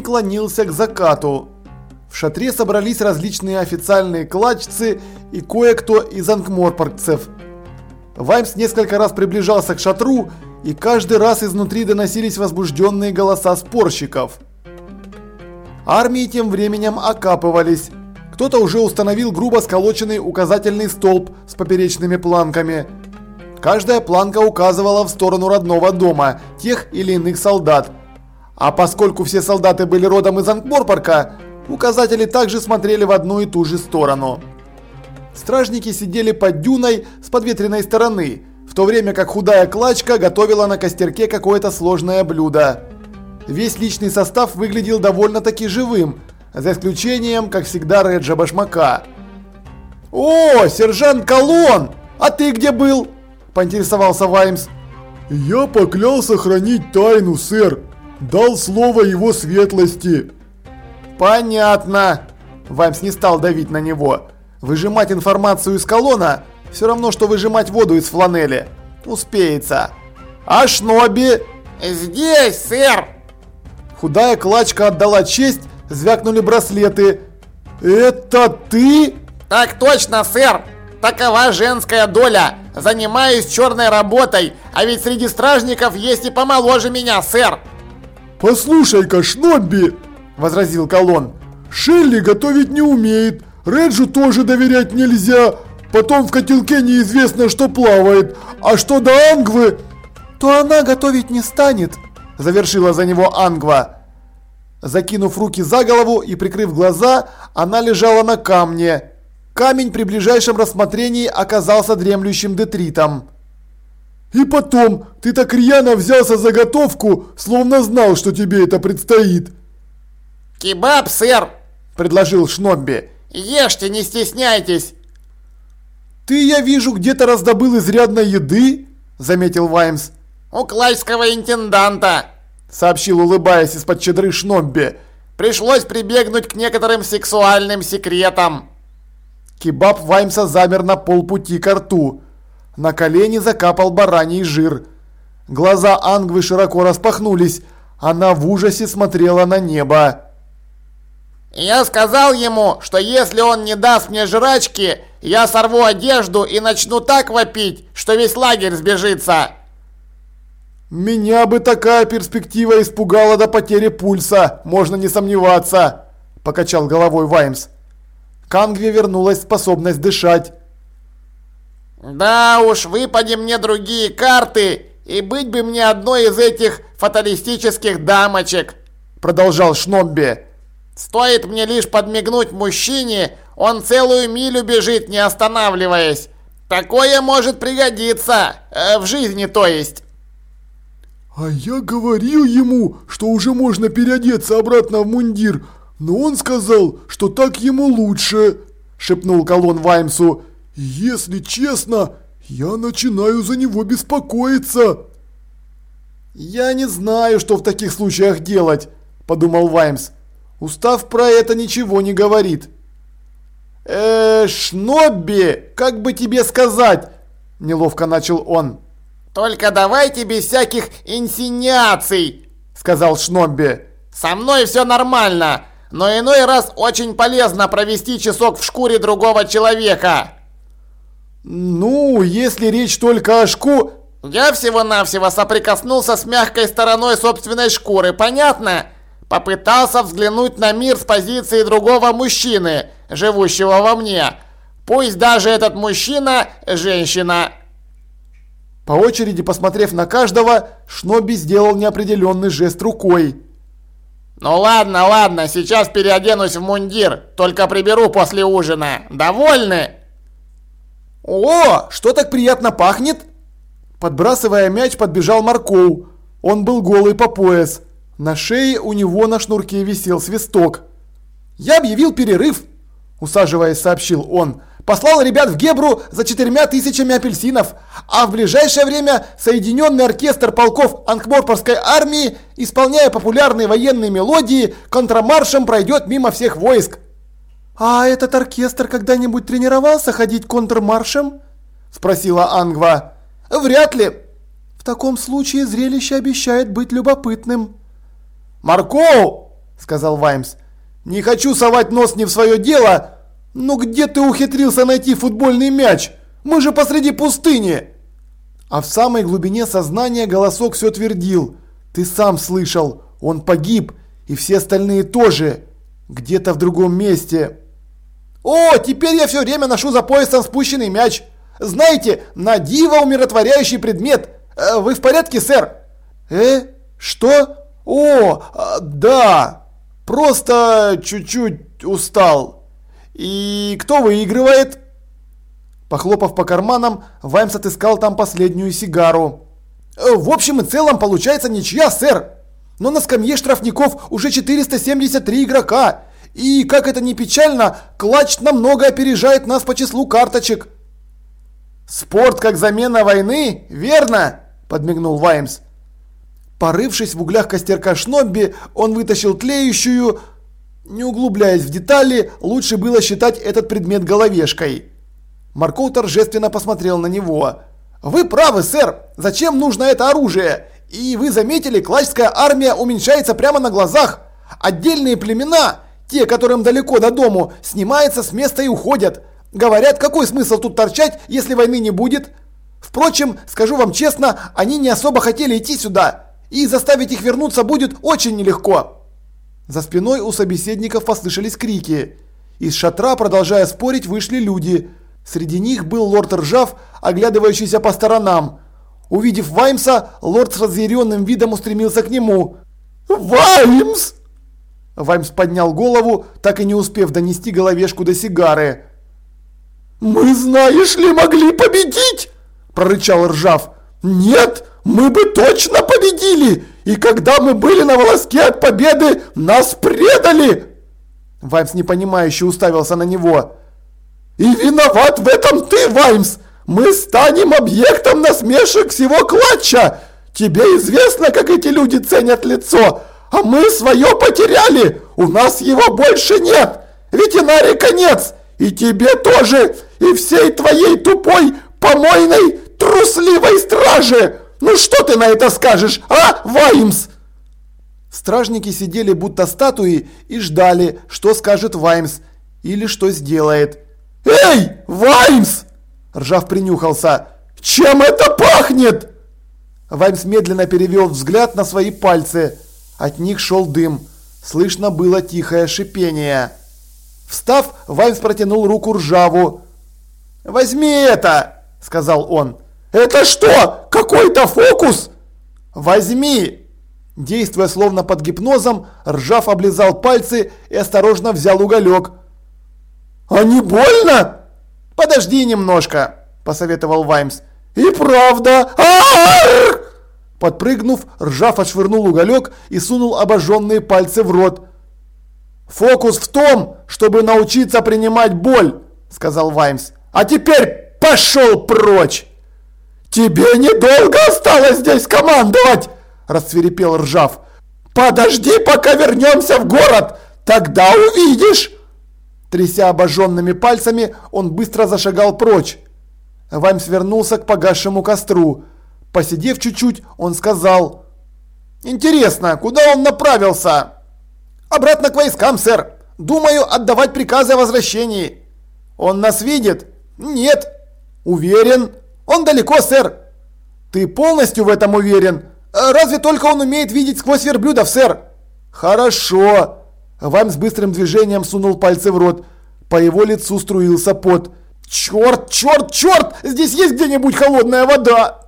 День клонился к закату. В шатре собрались различные официальные кладчцы и кое-кто из ангморпоргцев. Ваймс несколько раз приближался к шатру, и каждый раз изнутри доносились возбужденные голоса спорщиков. Армии тем временем окапывались. Кто-то уже установил грубо сколоченный указательный столб с поперечными планками. Каждая планка указывала в сторону родного дома тех или иных солдат. А поскольку все солдаты были родом из Ангморпорка, Указатели также смотрели в одну и ту же сторону. Стражники сидели под дюной с подветренной стороны, в то время как худая клачка готовила на костерке какое-то сложное блюдо. Весь личный состав выглядел довольно-таки живым, за исключением, как всегда, Реджа Башмака. «О, сержант Колон! А ты где был?» – поинтересовался Ваймс. «Я поклялся хранить тайну, сэр. Дал слово его светлости». «Понятно!» Ваймс не стал давить на него. Выжимать информацию из колонна все равно, что выжимать воду из фланели. Успеется. А Шноби? Здесь, сэр! Худая клачка отдала честь, звякнули браслеты. Это ты? Так точно, сэр! Такова женская доля. Занимаюсь черной работой, а ведь среди стражников есть и помоложе меня, сэр. Послушай-ка, Шнобби, возразил Колон. «Шелли готовить не умеет, Реджу тоже доверять нельзя, потом в котелке неизвестно, что плавает, а что до Ангвы...» «То она готовить не станет», – завершила за него Ангва. Закинув руки за голову и прикрыв глаза, она лежала на камне. Камень при ближайшем рассмотрении оказался дремлющим детритом. «И потом, ты так рьяно взялся за готовку, словно знал, что тебе это предстоит», «Кебаб, сэр!» – предложил Шнобби. «Ешьте, не стесняйтесь!» «Ты, я вижу, где-то раздобыл изрядной еды?» – заметил Ваймс. «У клайского интенданта!» – сообщил, улыбаясь из-под чедры Шнобби. «Пришлось прибегнуть к некоторым сексуальным секретам!» Кебаб Ваймса замер на полпути к рту. На колени закапал бараний жир. Глаза Ангвы широко распахнулись. Она в ужасе смотрела на небо. Я сказал ему, что если он не даст мне жрачки, я сорву одежду и начну так вопить, что весь лагерь сбежится. Меня бы такая перспектива испугала до потери пульса, можно не сомневаться, покачал головой Ваймс. К Ангве вернулась способность дышать. Да уж, выпади мне другие карты, и быть бы мне одной из этих фаталистических дамочек, продолжал Шнобби. Стоит мне лишь подмигнуть мужчине, он целую милю бежит, не останавливаясь. Такое может пригодиться. Э, в жизни, то есть. А я говорил ему, что уже можно переодеться обратно в мундир, но он сказал, что так ему лучше, шепнул Колон Ваймсу. Если честно, я начинаю за него беспокоиться. Я не знаю, что в таких случаях делать, подумал Ваймс. Устав про это ничего не говорит. Э, Шнобби, как бы тебе сказать? Неловко начал он. Только давайте без всяких инсиниаций, сказал Шнобби. Со мной все нормально, но иной раз очень полезно провести часок в шкуре другого человека. Ну, если речь только о шку... Я всего-навсего соприкоснулся с мягкой стороной собственной шкуры, понятно? Попытался взглянуть на мир с позиции другого мужчины, живущего во мне. Пусть даже этот мужчина – женщина. По очереди, посмотрев на каждого, Шноби сделал неопределенный жест рукой. «Ну ладно, ладно, сейчас переоденусь в мундир, только приберу после ужина. Довольны?» «О, что так приятно пахнет?» Подбрасывая мяч, подбежал Маркоу. Он был голый по пояс. На шее у него на шнурке висел свисток. «Я объявил перерыв!» Усаживаясь, сообщил он. «Послал ребят в Гебру за четырьмя тысячами апельсинов, а в ближайшее время Соединенный оркестр полков Анкморпорской армии, исполняя популярные военные мелодии, контрамаршем пройдет мимо всех войск». «А этот оркестр когда-нибудь тренировался ходить контрмаршем?» Спросила Ангва. «Вряд ли». «В таком случае зрелище обещает быть любопытным». «Маркоу!» – сказал Ваймс. «Не хочу совать нос не в свое дело, но где ты ухитрился найти футбольный мяч? Мы же посреди пустыни!» А в самой глубине сознания голосок все твердил. «Ты сам слышал, он погиб, и все остальные тоже, где-то в другом месте». «О, теперь я все время ношу за поясом спущенный мяч. Знаете, на диво умиротворяющий предмет. Э, вы в порядке, сэр?» «Э? Что? О, а, да. Просто чуть-чуть устал. И кто выигрывает?» Похлопав по карманам, Ваймс отыскал там последнюю сигару. «Э, «В общем и целом получается ничья, сэр. Но на скамье штрафников уже 473 игрока. И, как это ни печально, клатч намного опережает нас по числу карточек». «Спорт как замена войны, верно?» – подмигнул Ваймс. Порывшись в углях костерка Шнобби, он вытащил тлеющую... Не углубляясь в детали, лучше было считать этот предмет головешкой. Марков торжественно посмотрел на него. «Вы правы, сэр! Зачем нужно это оружие? И вы заметили, клачская армия уменьшается прямо на глазах. Отдельные племена, те, которым далеко до дому, снимаются с места и уходят. Говорят, какой смысл тут торчать, если войны не будет? Впрочем, скажу вам честно, они не особо хотели идти сюда и заставить их вернуться будет очень нелегко. За спиной у собеседников послышались крики. Из шатра, продолжая спорить, вышли люди. Среди них был лорд Ржав, оглядывающийся по сторонам. Увидев Ваймса, лорд с разъяренным видом устремился к нему. «Ваймс!» Ваймс поднял голову, так и не успев донести головешку до сигары. «Мы, знаешь ли, могли победить!» – прорычал Ржав. «Нет, мы бы точно победили! И когда мы были на волоске от победы, нас предали!» Ваймс непонимающе уставился на него. «И виноват в этом ты, Ваймс! Мы станем объектом насмешек всего клатча! Тебе известно, как эти люди ценят лицо, а мы свое потеряли! У нас его больше нет! Ветеринарий конец! И тебе тоже! И всей твоей тупой, помойной, трусливой страже!» Ну что ты на это скажешь, а, Ваймс?» Стражники сидели будто статуи и ждали, что скажет Ваймс или что сделает. «Эй, Ваймс!» Ржав принюхался. «Чем это пахнет?» Ваймс медленно перевел взгляд на свои пальцы. От них шел дым. Слышно было тихое шипение. Встав, Ваймс протянул руку Ржаву. «Возьми это!» – сказал он. «Это что, какой-то фокус?» «Возьми!» Действуя словно под гипнозом, Ржав облизал пальцы и осторожно взял уголек. «А не больно?» «Подожди немножко», – посоветовал Ваймс. «И правда! Подпрыгнув, Ржав отшвырнул уголек и сунул обожженные пальцы в рот. «Фокус в том, чтобы научиться принимать боль», – сказал Ваймс. «А теперь пошел прочь!» «Тебе недолго осталось здесь командовать!» – расцвирепел Ржав. «Подожди, пока вернемся в город, тогда увидишь!» Тряся обожженными пальцами, он быстро зашагал прочь. Ваймс вернулся к погасшему костру. Посидев чуть-чуть, он сказал. «Интересно, куда он направился?» «Обратно к войскам, сэр. Думаю, отдавать приказы о возвращении». «Он нас видит?» «Нет». «Уверен?» Он далеко, сэр. Ты полностью в этом уверен? Разве только он умеет видеть сквозь верблюдов, сэр? Хорошо. Вам с быстрым движением сунул пальцы в рот. По его лицу струился пот. Черт, черт, черт! Здесь есть где-нибудь холодная вода?